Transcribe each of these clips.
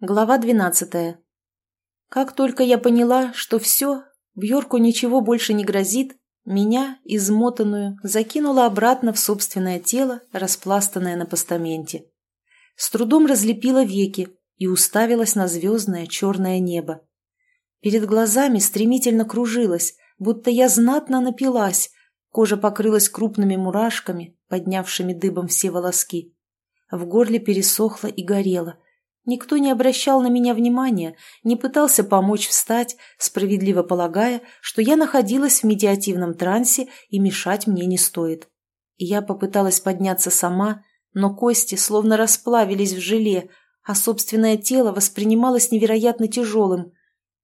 Глава двенадцатая. Как только я поняла, что все, Бьорку ничего больше не грозит, меня, измотанную, закинула обратно в собственное тело, распластанное на постаменте. С трудом разлепила веки и уставилась на звездное черное небо. Перед глазами стремительно кружилась, будто я знатно напилась, кожа покрылась крупными мурашками, поднявшими дыбом все волоски. В горле пересохло и горело – Никто не обращал на меня внимания, не пытался помочь встать, справедливо полагая, что я находилась в медиативном трансе и мешать мне не стоит. я попыталась подняться сама, но кости словно расплавились в желе, а собственное тело воспринималось невероятно тяжелым.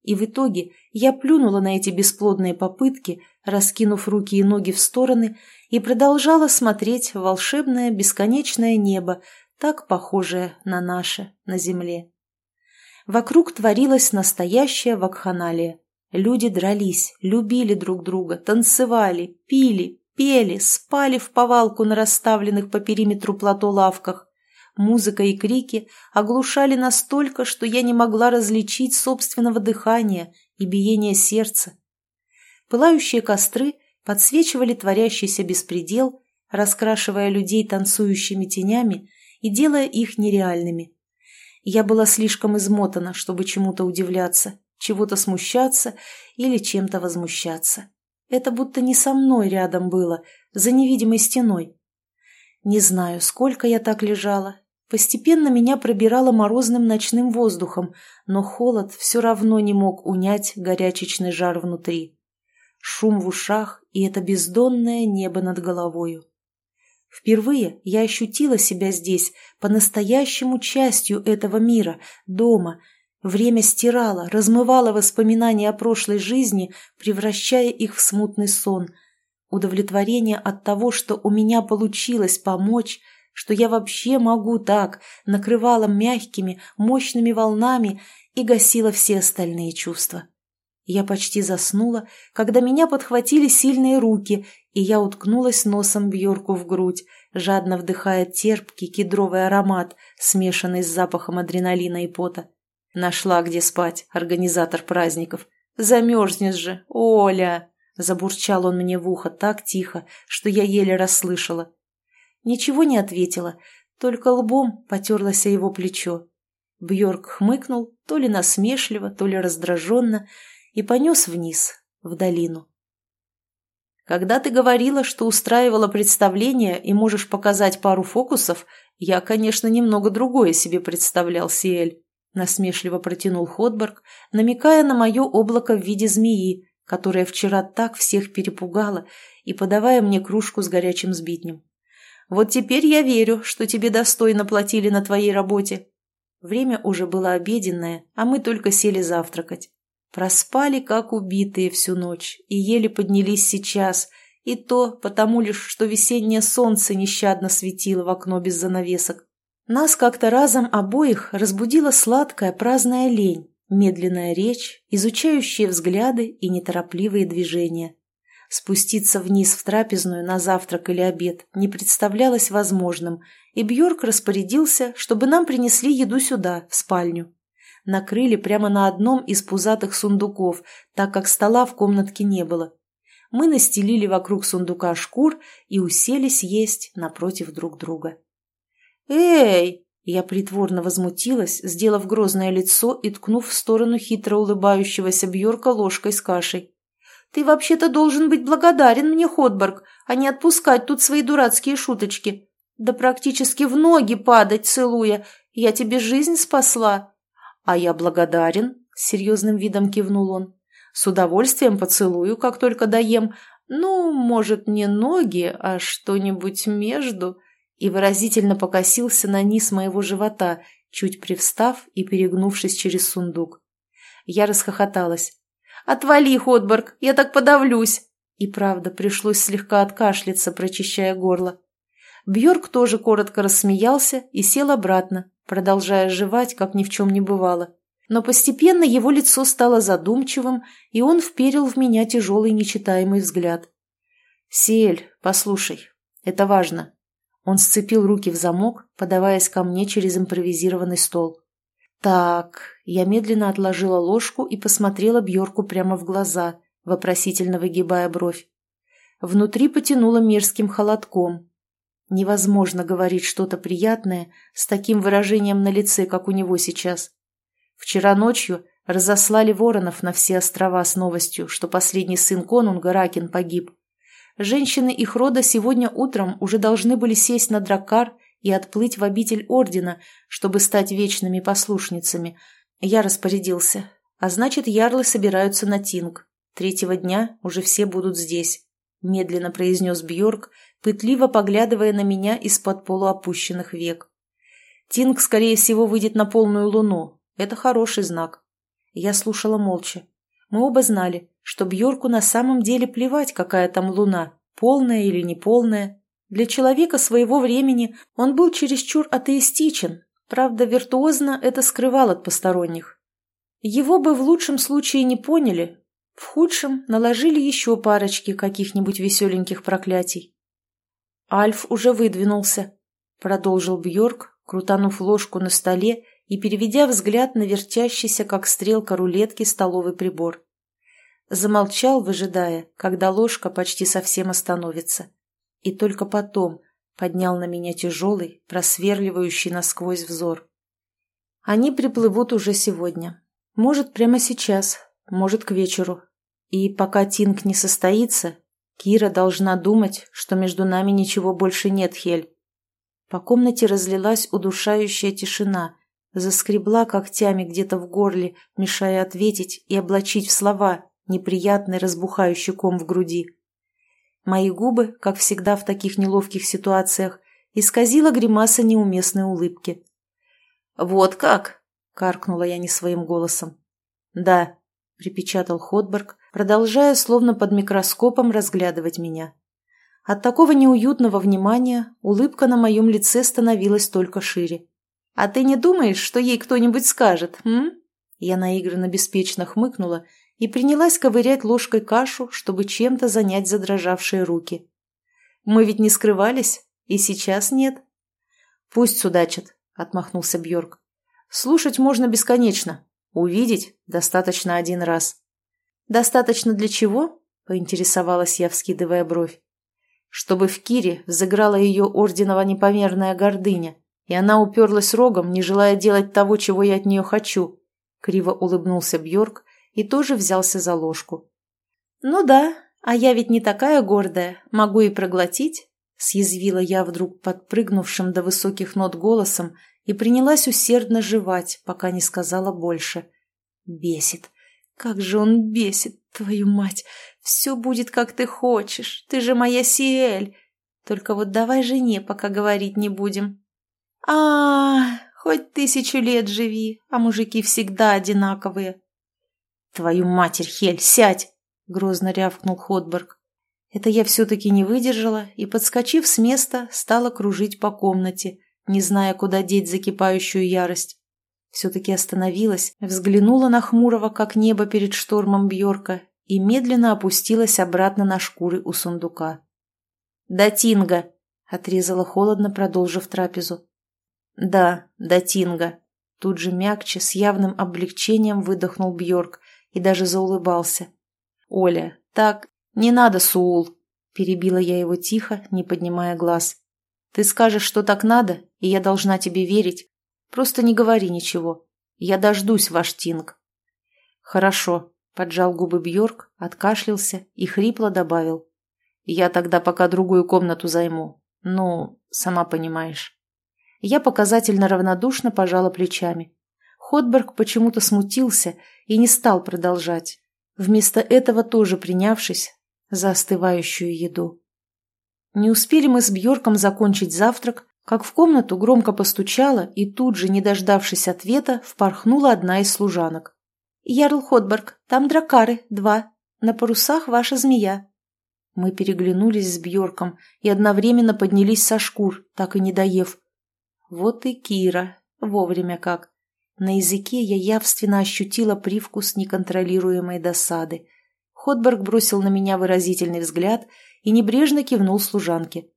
И в итоге я плюнула на эти бесплодные попытки, раскинув руки и ноги в стороны, и продолжала смотреть волшебное бесконечное небо, так похожее на наше на земле. Вокруг творилась настоящая вакханалия. Люди дрались, любили друг друга, танцевали, пили, пели, спали в повалку на расставленных по периметру плато лавках. Музыка и крики оглушали настолько, что я не могла различить собственного дыхания и биения сердца. Пылающие костры подсвечивали творящийся беспредел, раскрашивая людей танцующими тенями и делая их нереальными. Я была слишком измотана, чтобы чему-то удивляться, чего-то смущаться или чем-то возмущаться. Это будто не со мной рядом было, за невидимой стеной. Не знаю, сколько я так лежала. Постепенно меня пробирало морозным ночным воздухом, но холод все равно не мог унять горячечный жар внутри. Шум в ушах и это бездонное небо над головою. Впервые я ощутила себя здесь, по-настоящему частью этого мира, дома. Время стирало, размывало воспоминания о прошлой жизни, превращая их в смутный сон. Удовлетворение от того, что у меня получилось помочь, что я вообще могу так, накрывала мягкими, мощными волнами и гасила все остальные чувства. Я почти заснула, когда меня подхватили сильные руки, и я уткнулась носом Бьорку в грудь, жадно вдыхая терпкий кедровый аромат, смешанный с запахом адреналина и пота. Нашла, где спать, организатор праздников. «Замерзнешь же, Оля!» Забурчал он мне в ухо так тихо, что я еле расслышала. Ничего не ответила, только лбом потерлась о его плечо. Бьорк хмыкнул, то ли насмешливо, то ли раздраженно, и понес вниз, в долину. Когда ты говорила, что устраивала представление и можешь показать пару фокусов, я, конечно, немного другое себе представлял, Сиэль. Насмешливо протянул Ходберг, намекая на мое облако в виде змеи, которая вчера так всех перепугала, и подавая мне кружку с горячим сбитнем. «Вот теперь я верю, что тебе достойно платили на твоей работе». Время уже было обеденное, а мы только сели завтракать. Проспали, как убитые, всю ночь, и еле поднялись сейчас, и то потому лишь, что весеннее солнце нещадно светило в окно без занавесок. Нас как-то разом обоих разбудила сладкая праздная лень, медленная речь, изучающие взгляды и неторопливые движения. Спуститься вниз в трапезную на завтрак или обед не представлялось возможным, и Бьорк распорядился, чтобы нам принесли еду сюда, в спальню накрыли прямо на одном из пузатых сундуков, так как стола в комнатке не было. Мы настелили вокруг сундука шкур и уселись есть напротив друг друга. «Эй!» Я притворно возмутилась, сделав грозное лицо и ткнув в сторону хитро улыбающегося Бьорка ложкой с кашей. «Ты вообще-то должен быть благодарен мне, Ходборг, а не отпускать тут свои дурацкие шуточки. Да практически в ноги падать, целуя. Я тебе жизнь спасла. «А я благодарен», — с серьезным видом кивнул он. «С удовольствием поцелую, как только доем. Ну, может, не ноги, а что-нибудь между...» И выразительно покосился на низ моего живота, чуть привстав и перегнувшись через сундук. Я расхохоталась. «Отвали, Ходборг, я так подавлюсь!» И правда, пришлось слегка откашляться, прочищая горло. Бьорк тоже коротко рассмеялся и сел обратно, продолжая жевать, как ни в чем не бывало. Но постепенно его лицо стало задумчивым, и он вперил в меня тяжелый нечитаемый взгляд. «Сиэль, послушай, это важно». Он сцепил руки в замок, подаваясь ко мне через импровизированный стол. Так, я медленно отложила ложку и посмотрела Бьорку прямо в глаза, вопросительно выгибая бровь. Внутри потянуло мерзким холодком. Невозможно говорить что-то приятное с таким выражением на лице, как у него сейчас. Вчера ночью разослали воронов на все острова с новостью, что последний сын конунга Ракин погиб. Женщины их рода сегодня утром уже должны были сесть на драккар и отплыть в обитель ордена, чтобы стать вечными послушницами. Я распорядился. А значит, ярлы собираются на Тинг. Третьего дня уже все будут здесь. Медленно произнес Бьорк, пытливо поглядывая на меня из-под полуопущенных век. Тинг, скорее всего, выйдет на полную луну. Это хороший знак. Я слушала молча. Мы оба знали, что Бьорку на самом деле плевать, какая там луна, полная или неполная. Для человека своего времени он был чересчур атеистичен, правда, виртуозно это скрывал от посторонних. Его бы в лучшем случае не поняли, в худшем наложили еще парочки каких-нибудь веселеньких проклятий. Альф уже выдвинулся, продолжил Бьорк, крутанув ложку на столе и переведя взгляд на вертящийся, как стрелка рулетки, столовый прибор. Замолчал, выжидая, когда ложка почти совсем остановится. И только потом поднял на меня тяжелый, просверливающий насквозь взор. Они приплывут уже сегодня. Может, прямо сейчас, может, к вечеру. И пока Тинг не состоится, Кира должна думать, что между нами ничего больше нет, Хель. По комнате разлилась удушающая тишина, заскребла когтями где-то в горле, мешая ответить и облачить в слова неприятный разбухающий ком в груди. Мои губы, как всегда в таких неловких ситуациях, исказила гримаса неуместной улыбки. «Вот как?» — каркнула я не своим голосом. «Да», — припечатал Ходберг, продолжая словно под микроскопом разглядывать меня. От такого неуютного внимания улыбка на моем лице становилась только шире. «А ты не думаешь, что ей кто-нибудь скажет, м?» Я наигранно беспечно хмыкнула и принялась ковырять ложкой кашу, чтобы чем-то занять задрожавшие руки. «Мы ведь не скрывались, и сейчас нет». «Пусть судачат», — отмахнулся Бьорк. «Слушать можно бесконечно. Увидеть достаточно один раз». «Достаточно для чего?» — поинтересовалась я, вскидывая бровь. «Чтобы в Кире взыграла ее орденова непомерная гордыня, и она уперлась рогом, не желая делать того, чего я от нее хочу. Криво улыбнулся Бьорк и тоже взялся за ложку. «Ну да, а я ведь не такая гордая, могу и проглотить», съязвила я вдруг подпрыгнувшим до высоких нот голосом и принялась усердно жевать, пока не сказала больше. «Бесит. Как же он бесит, твою мать! Все будет, как ты хочешь, ты же моя Сиэль! Только вот давай жене пока говорить не будем» а, хоть тысячу лет живи, а мужики всегда одинаковые. Твою матерь, Хель, сядь! Грозно рявкнул Ходберг. Это я все-таки не выдержала и, подскочив с места, стала кружить по комнате, не зная, куда деть закипающую ярость. Все-таки остановилась, взглянула на хмурого, как небо перед штормом Бьорка, и медленно опустилась обратно на шкуры у сундука. «Да, Тинга!» — отрезала холодно, продолжив трапезу. «Да, до Тинга». Тут же мягче, с явным облегчением выдохнул Бьорк и даже заулыбался. «Оля, так, не надо, Суул!» Перебила я его тихо, не поднимая глаз. «Ты скажешь, что так надо, и я должна тебе верить. Просто не говори ничего. Я дождусь ваш Тинг». «Хорошо», — поджал губы Бьорк, откашлялся и хрипло добавил. «Я тогда пока другую комнату займу. Ну, сама понимаешь». Я показательно равнодушно пожала плечами. Ходберг почему-то смутился и не стал продолжать, вместо этого тоже принявшись за остывающую еду. Не успели мы с Бьорком закончить завтрак, как в комнату громко постучала и тут же, не дождавшись ответа, впорхнула одна из служанок. «Ярл Ходберг, там дракары, два. На парусах ваша змея». Мы переглянулись с Бьорком и одновременно поднялись со шкур, так и не доев. Вот и Кира. Вовремя как. На языке я явственно ощутила привкус неконтролируемой досады. Ходберг бросил на меня выразительный взгляд и небрежно кивнул служанке.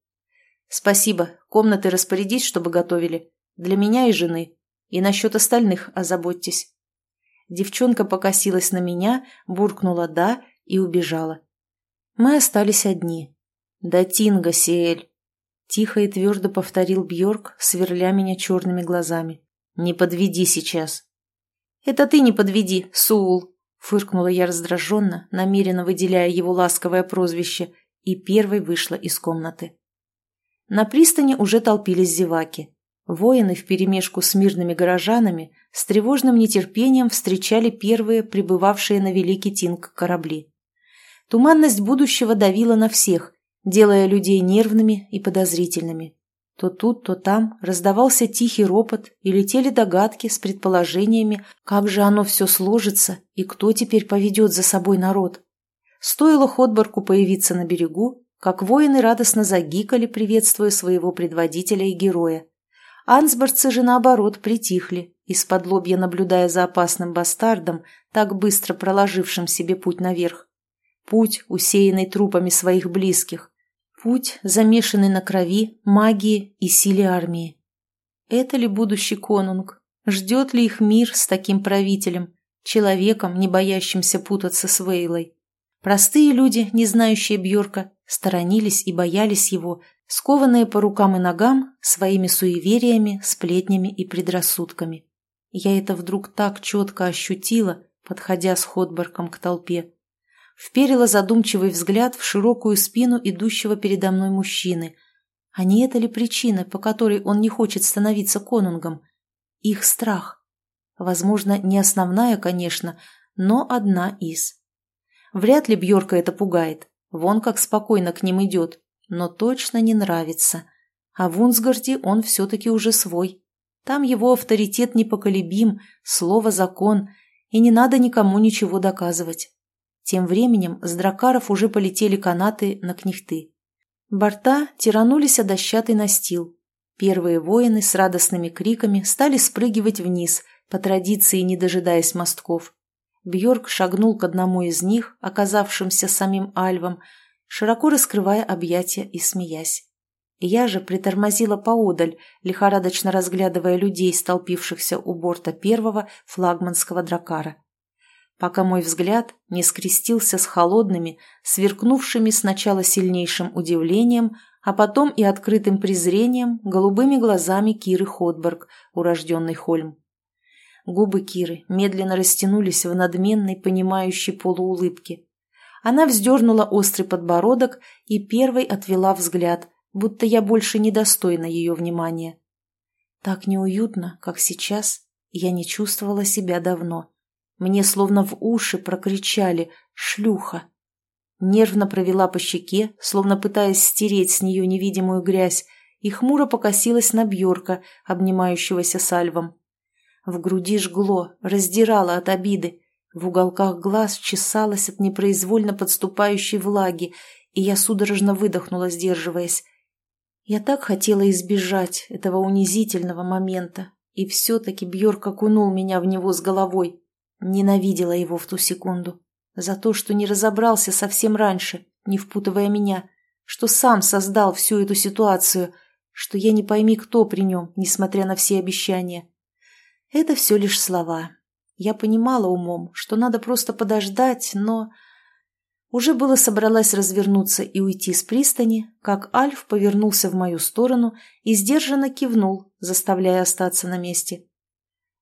«Спасибо. Комнаты распорядись, чтобы готовили. Для меня и жены». И насчет остальных озаботьтесь». Девчонка покосилась на меня, буркнула «да» и убежала. Мы остались одни. «Да Тинга, Сиэль!» Тихо и твердо повторил Бьорк, сверля меня черными глазами. «Не подведи сейчас». «Это ты не подведи, Суул!» Фыркнула я раздраженно, намеренно выделяя его ласковое прозвище, и первой вышла из комнаты. На пристани уже толпились зеваки. Воины вперемешку с мирными горожанами с тревожным нетерпением встречали первые прибывавшие на Великий Тинг корабли. Туманность будущего давила на всех, делая людей нервными и подозрительными. То тут, то там раздавался тихий ропот и летели догадки с предположениями, как же оно все сложится и кто теперь поведет за собой народ. Стоило Ходборку появиться на берегу, как воины радостно загикали, приветствуя своего предводителя и героя. Ансборцы же, наоборот, притихли, из-под лобья наблюдая за опасным бастардом, так быстро проложившим себе путь наверх. Путь, усеянный трупами своих близких. Путь, замешанный на крови, магии и силе армии. Это ли будущий конунг? Ждет ли их мир с таким правителем, человеком, не боящимся путаться с Вейлой? Простые люди, не знающие Бьорка, сторонились и боялись его, скованные по рукам и ногам своими суевериями, сплетнями и предрассудками. Я это вдруг так четко ощутила, подходя с Ходборком к толпе. Вперила задумчивый взгляд в широкую спину идущего передо мной мужчины. А не это ли причина, по которой он не хочет становиться конунгом? Их страх. Возможно, не основная, конечно, но одна из. Вряд ли Бьорка это пугает. Вон как спокойно к ним идет. Но точно не нравится. А в Унсгарде он все-таки уже свой. Там его авторитет непоколебим, слово закон, и не надо никому ничего доказывать. Тем временем с дракаров уже полетели канаты на кнехты. Борта тиранулись о дощатый настил. Первые воины с радостными криками стали спрыгивать вниз, по традиции не дожидаясь мостков. Бьорк шагнул к одному из них, оказавшимся самим Альвом, широко раскрывая объятия и смеясь. Я же притормозила поодаль, лихорадочно разглядывая людей, столпившихся у борта первого флагманского дракара. Пока мой взгляд не скрестился с холодными, сверкнувшими сначала сильнейшим удивлением, а потом и открытым презрением голубыми глазами Киры Ходберг, урожденной Хольм. Губы Киры медленно растянулись в надменной, понимающей полуулыбке. Она вздернула острый подбородок и первой отвела взгляд, будто я больше недостойна ее внимания. Так неуютно, как сейчас, я не чувствовала себя давно. Мне словно в уши прокричали «Шлюха!». Нервно провела по щеке, словно пытаясь стереть с нее невидимую грязь, и хмуро покосилась на Бьорка, обнимающегося сальвом. В груди жгло, раздирало от обиды. В уголках глаз чесалось от непроизвольно подступающей влаги, и я судорожно выдохнула, сдерживаясь. Я так хотела избежать этого унизительного момента, и все-таки Бьорк окунул меня в него с головой. Ненавидела его в ту секунду. За то, что не разобрался совсем раньше, не впутывая меня, что сам создал всю эту ситуацию, что я не пойми, кто при нем, несмотря на все обещания. Это все лишь слова. Я понимала умом, что надо просто подождать, но... Уже было собралась развернуться и уйти с пристани, как Альф повернулся в мою сторону и сдержанно кивнул, заставляя остаться на месте.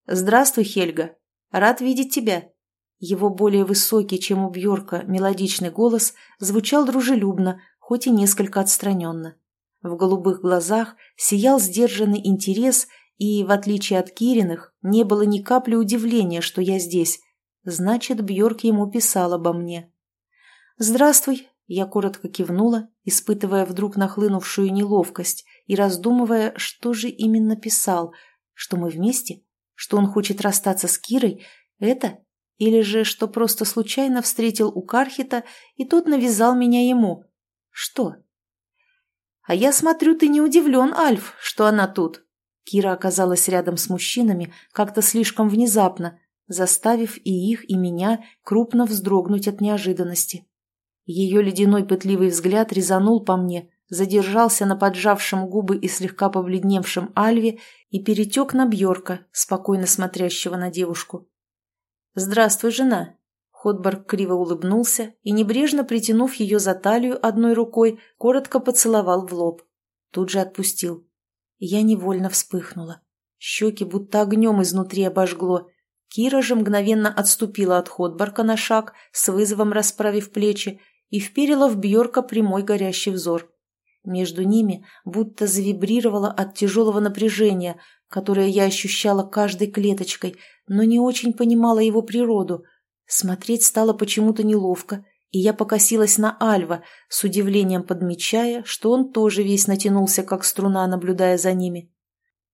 «Здравствуй, Хельга. Рад видеть тебя». Его более высокий, чем у Бьорка, мелодичный голос звучал дружелюбно, хоть и несколько отстраненно. В голубых глазах сиял сдержанный интерес и, в отличие от Кириных, не было ни капли удивления, что я здесь. Значит, Бьорк ему писал обо мне. «Здравствуй», — я коротко кивнула, испытывая вдруг нахлынувшую неловкость и раздумывая, что же именно писал, что мы вместе, что он хочет расстаться с Кирой, это, или же что просто случайно встретил у Кархита, и тот навязал меня ему. Что? «А я смотрю, ты не удивлен, Альф, что она тут», Кира оказалась рядом с мужчинами как-то слишком внезапно, заставив и их, и меня крупно вздрогнуть от неожиданности. Ее ледяной пытливый взгляд резанул по мне, задержался на поджавшем губы и слегка побледневшем Альве и перетек на Бьорка, спокойно смотрящего на девушку. «Здравствуй, жена!» Ходборг криво улыбнулся и, небрежно притянув ее за талию одной рукой, коротко поцеловал в лоб. Тут же отпустил. Я невольно вспыхнула. Щеки будто огнем изнутри обожгло. Кира же мгновенно отступила от Ходборка на шаг, с вызовом расправив плечи, и вперила в Бьорка прямой горящий взор. Между ними будто завибрировало от тяжелого напряжения, которое я ощущала каждой клеточкой, но не очень понимала его природу. Смотреть стало почему-то неловко, и я покосилась на Альва, с удивлением подмечая, что он тоже весь натянулся, как струна, наблюдая за ними.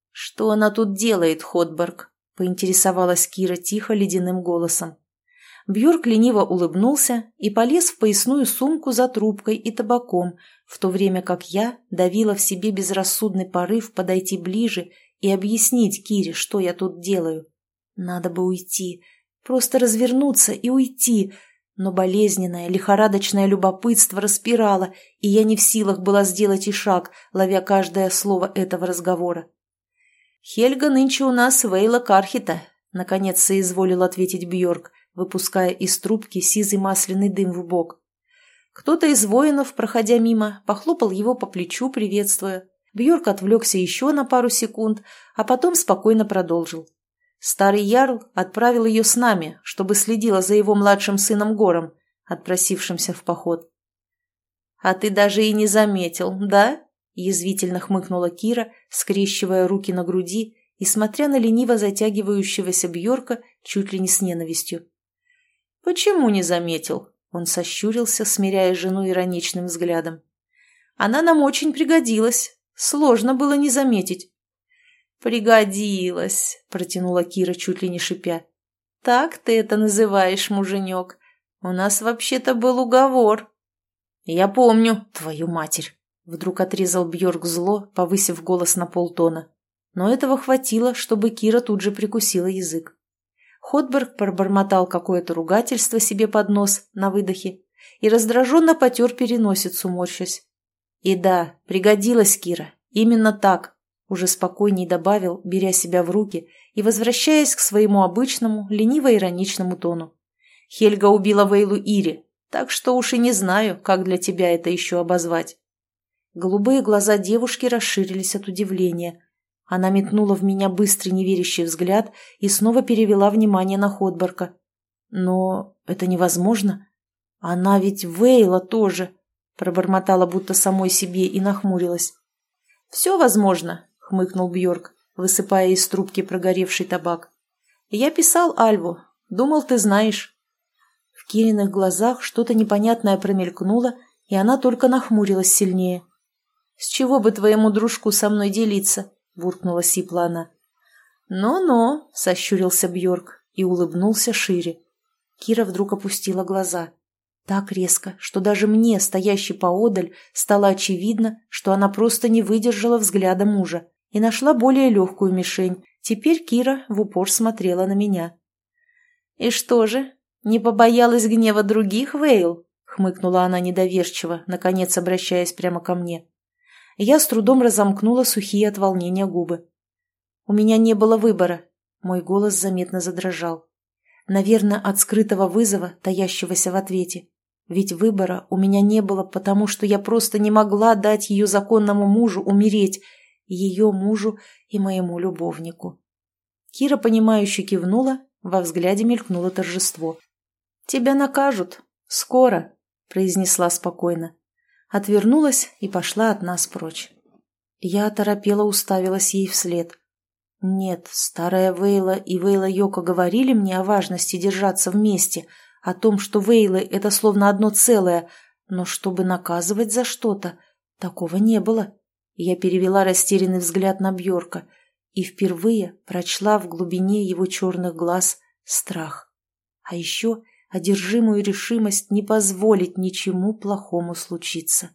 «Что она тут делает, Ходберг?» — поинтересовалась Кира тихо ледяным голосом. Бьорк лениво улыбнулся и полез в поясную сумку за трубкой и табаком, в то время как я давила в себе безрассудный порыв подойти ближе и объяснить Кире, что я тут делаю. Надо бы уйти, просто развернуться и уйти, но болезненное, лихорадочное любопытство распирало, и я не в силах была сделать и шаг, ловя каждое слово этого разговора. «Хельга нынче у нас Вейла Кархита», — наконец соизволил ответить Бьорк, выпуская из трубки сизый масляный дым в бок. Кто-то из воинов, проходя мимо, похлопал его по плечу, приветствуя. Бьорк отвлекся еще на пару секунд, а потом спокойно продолжил. Старый ярл отправил ее с нами, чтобы следила за его младшим сыном Гором, отпросившимся в поход. «А ты даже и не заметил, да?» – язвительно хмыкнула Кира, скрещивая руки на груди и смотря на лениво затягивающегося Бьорка чуть ли не с ненавистью. «Почему не заметил?» – он сощурился, смиряя жену ироничным взглядом. «Она нам очень пригодилась. Сложно было не заметить». «Пригодилась», – протянула Кира чуть ли не шипя. «Так ты это называешь, муженек. У нас вообще-то был уговор». «Я помню, твою матерь», – вдруг отрезал Бьорк зло, повысив голос на полтона. Но этого хватило, чтобы Кира тут же прикусила язык. Ходберг пробормотал какое-то ругательство себе под нос на выдохе и раздраженно потер переносицу, морщась. «И да, пригодилась Кира. Именно так уже спокойней добавил, беря себя в руки и возвращаясь к своему обычному, лениво-ироничному тону. «Хельга убила Вейлу Ири, так что уж и не знаю, как для тебя это еще обозвать». Голубые глаза девушки расширились от удивления. Она метнула в меня быстрый неверящий взгляд и снова перевела внимание на Ходборка. «Но это невозможно. Она ведь Вейла тоже», — пробормотала будто самой себе и нахмурилась. «Все возможно хмыкнул Бьорк, высыпая из трубки прогоревший табак. «Я писал Альву. Думал, ты знаешь». В Кириных глазах что-то непонятное промелькнуло, и она только нахмурилась сильнее. «С чего бы твоему дружку со мной делиться?» – буркнула сипла она. «Но-но», – сощурился Бьорк и улыбнулся шире. Кира вдруг опустила глаза. Так резко, что даже мне, стоящей поодаль, стало очевидно, что она просто не выдержала взгляда мужа и нашла более легкую мишень. Теперь Кира в упор смотрела на меня. «И что же, не побоялась гнева других, Вейл?» — хмыкнула она недоверчиво, наконец обращаясь прямо ко мне. Я с трудом разомкнула сухие от волнения губы. У меня не было выбора. Мой голос заметно задрожал. Наверное, от скрытого вызова, таящегося в ответе. Ведь выбора у меня не было, потому что я просто не могла дать ее законному мужу умереть, ее мужу и моему любовнику. Кира, понимающе кивнула, во взгляде мелькнуло торжество. «Тебя накажут. Скоро», — произнесла спокойно. Отвернулась и пошла от нас прочь. Я оторопела уставилась ей вслед. Нет, старая Вейла и Вейла Йока говорили мне о важности держаться вместе, о том, что Вейлы — это словно одно целое, но чтобы наказывать за что-то, такого не было. Я перевела растерянный взгляд на Бьорка и впервые прочла в глубине его черных глаз страх. А еще одержимую решимость не позволить ничему плохому случиться.